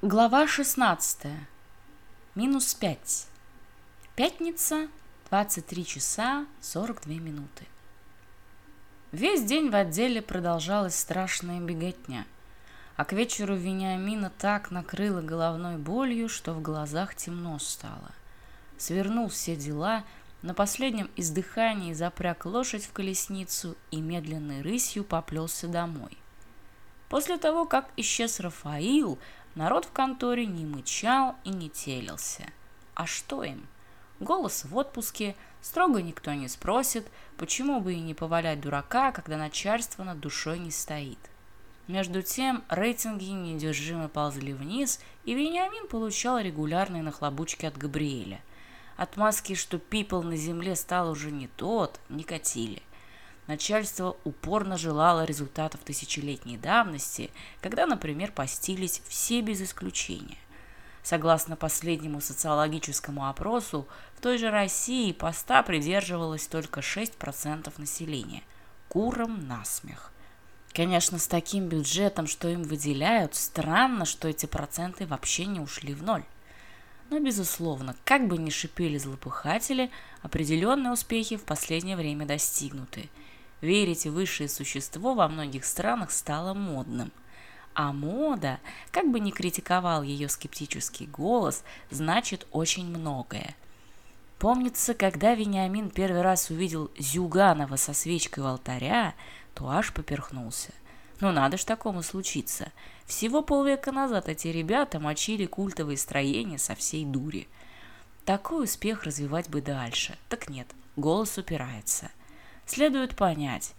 Глава 16. Минус 5. Пятница, 23 часа 42 минуты. Весь день в отделе продолжалась страшная беготня, а к вечеру Вениамина так накрыла головной болью, что в глазах темно стало. Свернул все дела, на последнем издыхании запряг лошадь в колесницу и медленной рысью поплелся домой. После того, как исчез Рафаил – Народ в конторе не мычал и не телился. А что им? Голос в отпуске, строго никто не спросит, почему бы и не повалять дурака, когда начальство над душой не стоит. Между тем, рейтинги неудержимо ползли вниз, и Вениамин получал регулярные нахлобучки от Габриэля. Отмазки, что пипл на земле стал уже не тот, не катили начальство упорно желало результатов тысячелетней давности, когда, например, постились все без исключения. Согласно последнему социологическому опросу, в той же России поста придерживалось только 6% населения. Куром насмех. Конечно, с таким бюджетом, что им выделяют, странно, что эти проценты вообще не ушли в ноль. Но, безусловно, как бы ни шипели злопыхатели, определенные успехи в последнее время достигнуты – Верить в высшие существо во многих странах стало модным. А мода, как бы ни критиковал ее скептический голос, значит очень многое. Помнится, когда Вениамин первый раз увидел Зюганова со свечкой в алтаря, то аж поперхнулся. Ну надо ж такому случиться. Всего полвека назад эти ребята мочили культовые строения со всей дури. Такой успех развивать бы дальше. Так нет, голос упирается следует понять,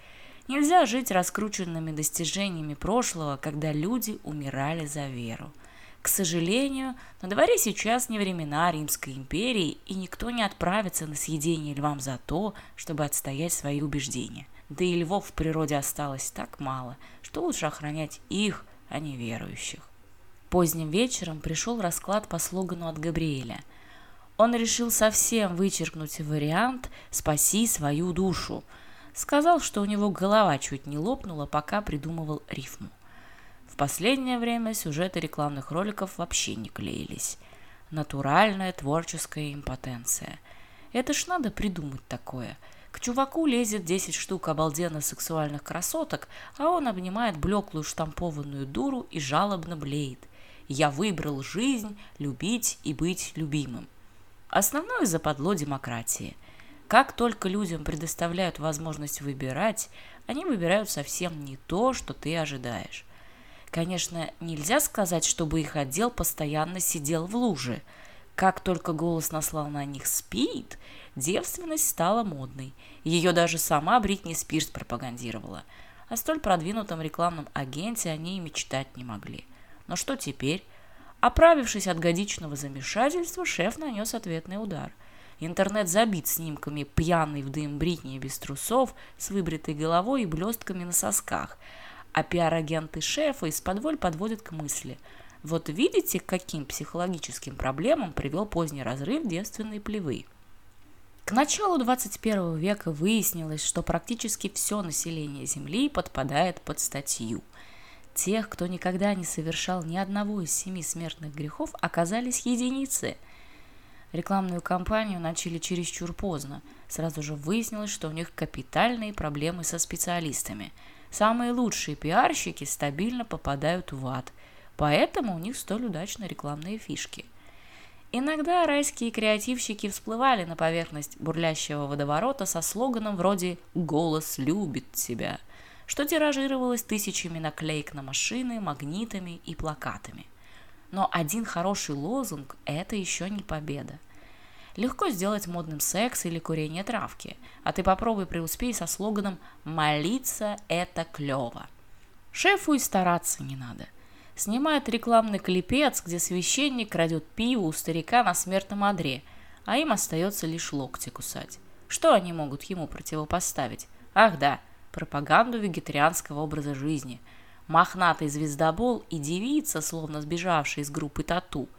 нельзя жить раскрученными достижениями прошлого, когда люди умирали за веру. К сожалению, на дворе сейчас не времена Римской империи, и никто не отправится на съедение львам за то, чтобы отстоять свои убеждения. Да и львов в природе осталось так мало, что лучше охранять их, а не верующих. Поздним вечером пришел расклад по слогану от Габриэля. Он решил совсем вычеркнуть вариант «Спаси свою душу», Сказал, что у него голова чуть не лопнула, пока придумывал рифму. В последнее время сюжеты рекламных роликов вообще не клеились. Натуральная творческая импотенция. Это ж надо придумать такое. К чуваку лезет 10 штук обалденно сексуальных красоток, а он обнимает блеклую штампованную дуру и жалобно блеет. «Я выбрал жизнь, любить и быть любимым». Основное западло демократии – как только людям предоставляют возможность выбирать, они выбирают совсем не то, что ты ожидаешь. Конечно, нельзя сказать, чтобы их отдел постоянно сидел в луже. Как только голос наслал на них спид, девственность стала модной. Ее даже сама Бритни Спирс пропагандировала. О столь продвинутом рекламном агенте они и мечтать не могли. Но что теперь? Оправившись от годичного замешательства, шеф нанес ответный удар – Интернет забит снимками пьяной в дым Бритни без трусов, с выбритой головой и блестками на сосках. А пиар-агенты шефа из подволь подводят к мысли – вот видите, к каким психологическим проблемам привел поздний разрыв девственной плевы. К началу 21 века выяснилось, что практически все население Земли подпадает под статью. Тех, кто никогда не совершал ни одного из семи смертных грехов, оказались единицы – рекламную кампанию начали чересчур поздно. Сразу же выяснилось, что у них капитальные проблемы со специалистами. Самые лучшие пиарщики стабильно попадают в ад. Поэтому у них столь удачно рекламные фишки. Иногда райские креативщики всплывали на поверхность бурлящего водоворота со слоганом вроде «Голос любит тебя», что тиражировалось тысячами наклеек на машины, магнитами и плакатами – но один хороший лозунг – это еще не победа. Легко сделать модным секс или курение травки, а ты попробуй преуспей со слоганом «Молиться – это клево». Шефу и стараться не надо. Снимает рекламный клипец, где священник крадет пиво у старика на смертном одре, а им остается лишь локти кусать. Что они могут ему противопоставить? Ах да, пропаганду вегетарианского образа жизни. Мохнатый звездобол и девица, словно сбежавшая из группы тату –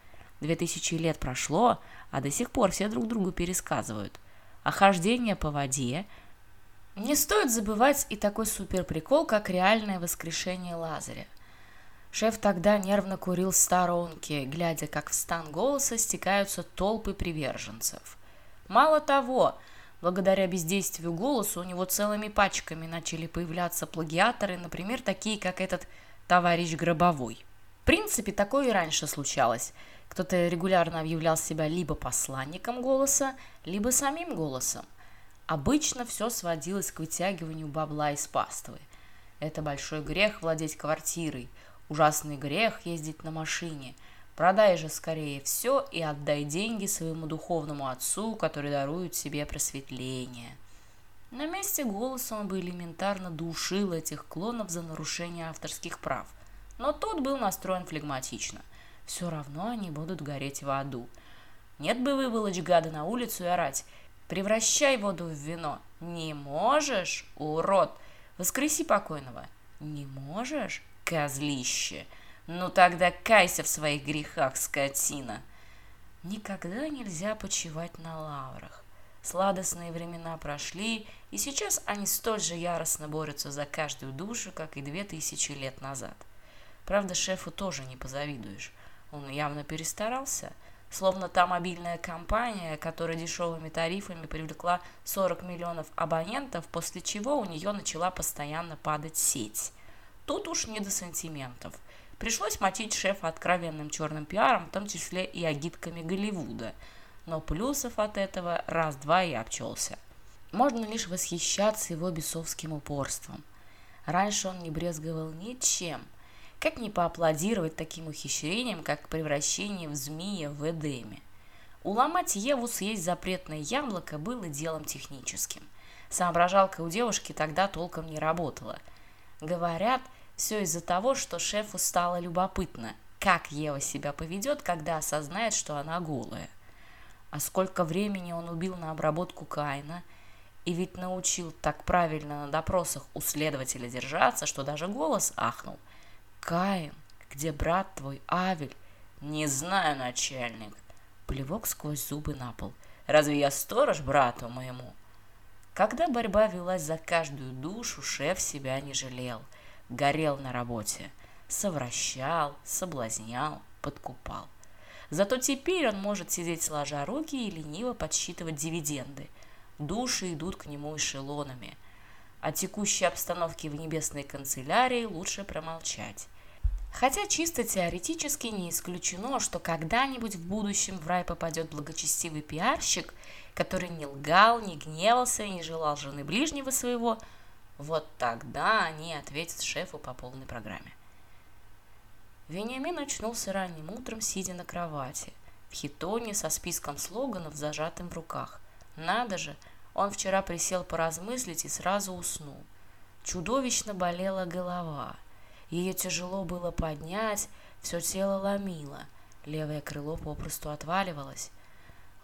Две тысячи лет прошло, а до сих пор все друг другу пересказывают. А по воде... Не стоит забывать и такой суперприкол, как реальное воскрешение Лазаря. Шеф тогда нервно курил в сторонке, глядя, как в стан голоса стекаются толпы приверженцев. Мало того, благодаря бездействию голоса у него целыми пачками начали появляться плагиаторы, например, такие, как этот товарищ Гробовой – В принципе, такое и раньше случалось. Кто-то регулярно объявлял себя либо посланником голоса, либо самим голосом – Обычно все сводилось к вытягиванию бабла из паствы. Это большой грех владеть квартирой, ужасный грех ездить на машине. Продай же скорее все и отдай деньги своему духовному отцу, который дарует себе просветление. На месте голоса он бы элементарно душил этих клонов за нарушение авторских прав. но тот был настроен флегматично. Все равно они будут гореть в аду. Нет бы выволочь гада на улицу и орать. Превращай воду в вино. Не можешь, урод. Воскреси покойного. Не можешь, козлище. Ну тогда кайся в своих грехах, скотина. Никогда нельзя почивать на лаврах. Сладостные времена прошли, и сейчас они столь же яростно борются за каждую душу, как и две тысячи лет назад. Правда, шефу тоже не позавидуешь. Он явно перестарался. Словно та мобильная компания, которая дешевыми тарифами привлекла 40 миллионов абонентов, после чего у нее начала постоянно падать сеть. Тут уж не до сантиментов. Пришлось мочить шефа откровенным черным пиаром, в том числе и агитками Голливуда. Но плюсов от этого раз-два и обчелся. Можно лишь восхищаться его бесовским упорством. Раньше он не брезговал ничем – как не поаплодировать таким ухищрениям, как превращение в змея в Эдеме? Уломать Еву съесть запретное яблоко было делом техническим. Соображалка у девушки тогда толком не работала. Говорят, все из-за того, что шефу стало любопытно, как Ева себя поведет, когда осознает, что она голая. А сколько времени он убил на обработку Каина, и ведь научил так правильно на допросах у следователя держаться, что даже голос ахнул – Каин, где брат твой Авель?» «Не знаю, начальник». Плевок сквозь зубы на пол. «Разве я сторож брату моему?» Когда борьба велась за каждую душу, шеф себя не жалел. Горел на работе. Совращал, соблазнял, подкупал. Зато теперь он может сидеть сложа руки и лениво подсчитывать дивиденды. Души идут к нему эшелонами. О текущей обстановке в небесной канцелярии лучше промолчать. Хотя чисто теоретически не исключено, что когда-нибудь в будущем в рай попадет благочестивый пиарщик, который не лгал, не гневался и не желал жены ближнего своего, вот тогда они ответят шефу по полной программе. Вениамин очнулся ранним утром, сидя на кровати, в хитоне со списком слоганов, зажатым в руках. Надо же, Он вчера присел поразмыслить и сразу уснул. Чудовищно болела голова. Ее тяжело было поднять, все тело ломило, левое крыло попросту отваливалось.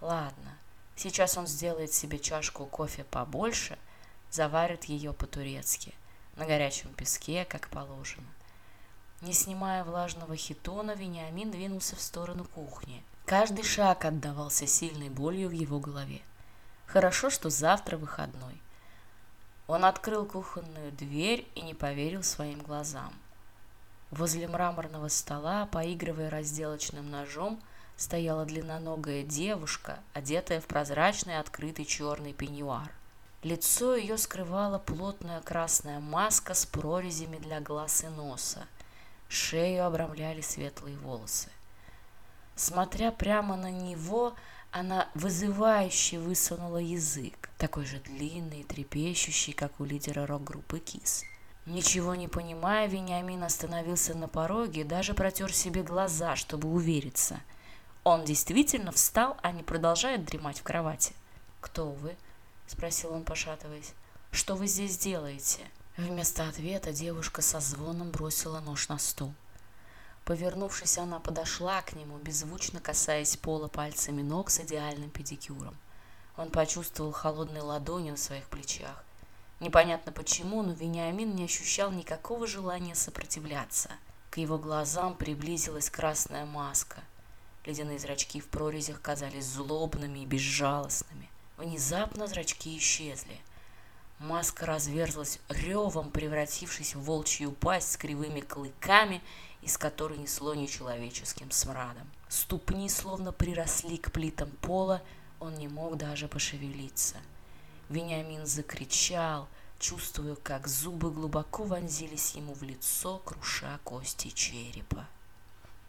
Ладно, сейчас он сделает себе чашку кофе побольше, заварит ее по-турецки, на горячем песке, как положено. Не снимая влажного хитона, Вениамин двинулся в сторону кухни. Каждый шаг отдавался сильной болью в его голове. Хорошо, что завтра выходной. Он открыл кухонную дверь и не поверил своим глазам. Возле мраморного стола, поигрывая разделочным ножом, стояла длинноногая девушка, одетая в прозрачный открытый черный пеньюар. Лицо ее скрывала плотная красная маска с прорезями для глаз и носа. Шею обрамляли светлые волосы. Смотря прямо на него, она вызывающе высунула язык, такой же длинный и трепещущий, как у лидера рок-группы Кис. Ничего не понимая, Вениамин остановился на пороге и даже протер себе глаза, чтобы увериться. Он действительно встал, а не продолжает дремать в кровати. «Кто вы?» – спросил он, пошатываясь. «Что вы здесь делаете?» Вместо ответа девушка со звоном бросила нож на стол повернувшись, она подошла к нему, беззвучно касаясь пола пальцами ног с идеальным педикюром. Он почувствовал холодные ладони на своих плечах. Непонятно почему, но Вениамин не ощущал никакого желания сопротивляться. К его глазам приблизилась красная маска. Ледяные зрачки в прорезях казались злобными и безжалостными. Внезапно зрачки исчезли. Маска разверзлась ревом, превратившись в волчью пасть с кривыми клыками – из которой несло нечеловеческим смрадом. Ступни словно приросли к плитам пола, он не мог даже пошевелиться. Вениамин закричал, чувствуя, как зубы глубоко вонзились ему в лицо, круша кости черепа.